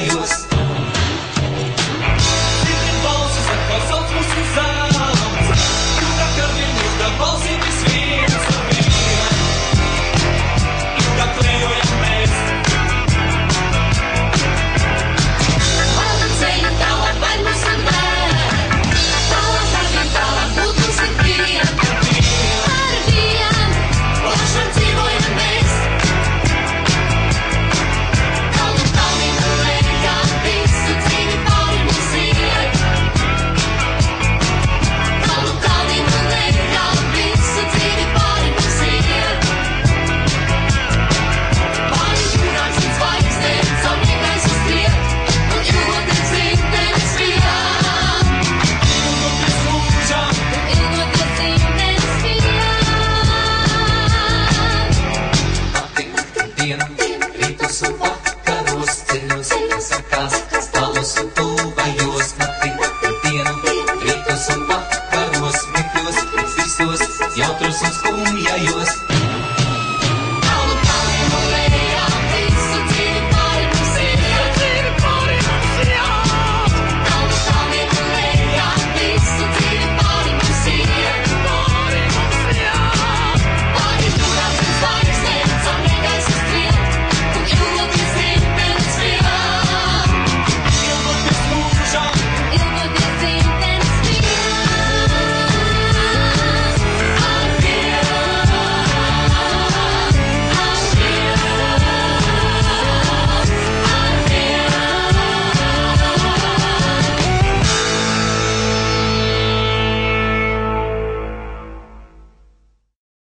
use. Yeah.